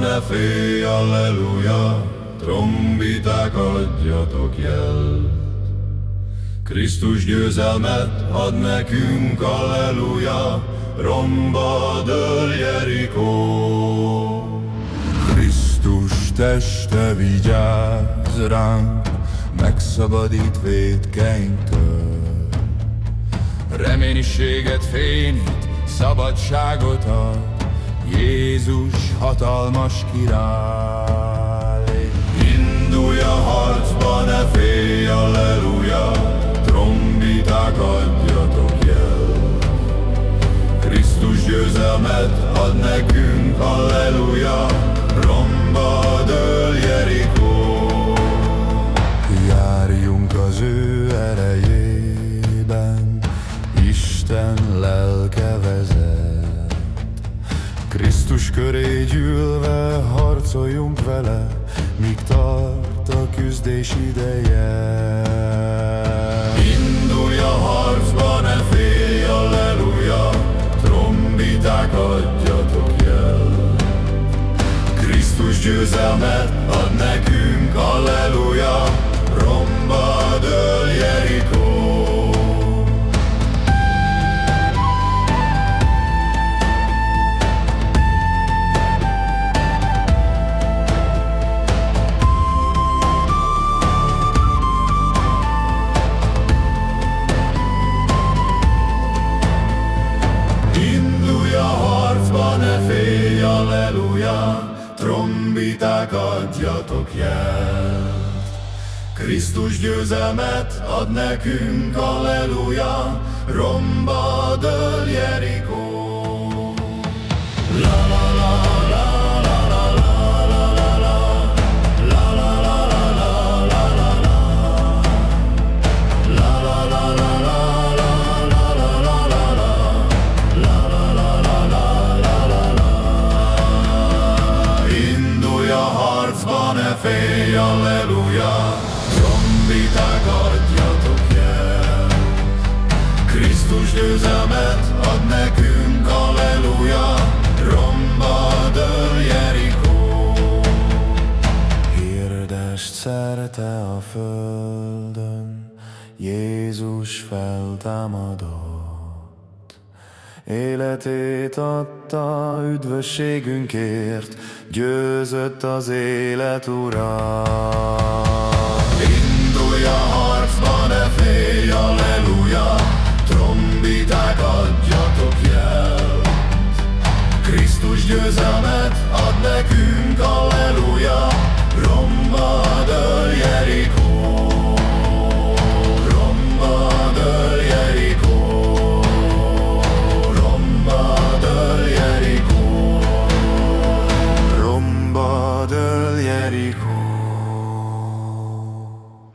ne félj, alleluja, trombiták adjatok jel. Krisztus győzelmet ad nekünk, alleluja, romba dől Jerikó. Krisztus teste vigyáz ránk, megszabadít védkeinktől. Reménységet fényít, szabadságot ad, Jézus hatalmas király. Indulj a harcba, ne félj, alleluja, trombiták adjatok jel. Krisztus győzelmet ad nekünk, alleluja, Krisztus köré gyűlve harcoljunk vele, míg tart a küzdés ideje. Indulj a harcba, ne félj, alleluja, trombiták adjatok jel. Krisztus győzelmet ad nekünk, alleluja, trombiták adjatok jel. Krisztus győzelmet ad nekünk, alleluja, romba dől Jerikó. Trombiták adjatok jel. Krisztus győzelmet ad nekünk, alleluja, romba dől Jerikó. Hirdest szerte a földön, Jézus feltámadott. Életét adta üdvösségünkért, győzött az élet Halleluja, harcban ne félj, halleluja, trombiták adjatok jel. Krisztus győzelmet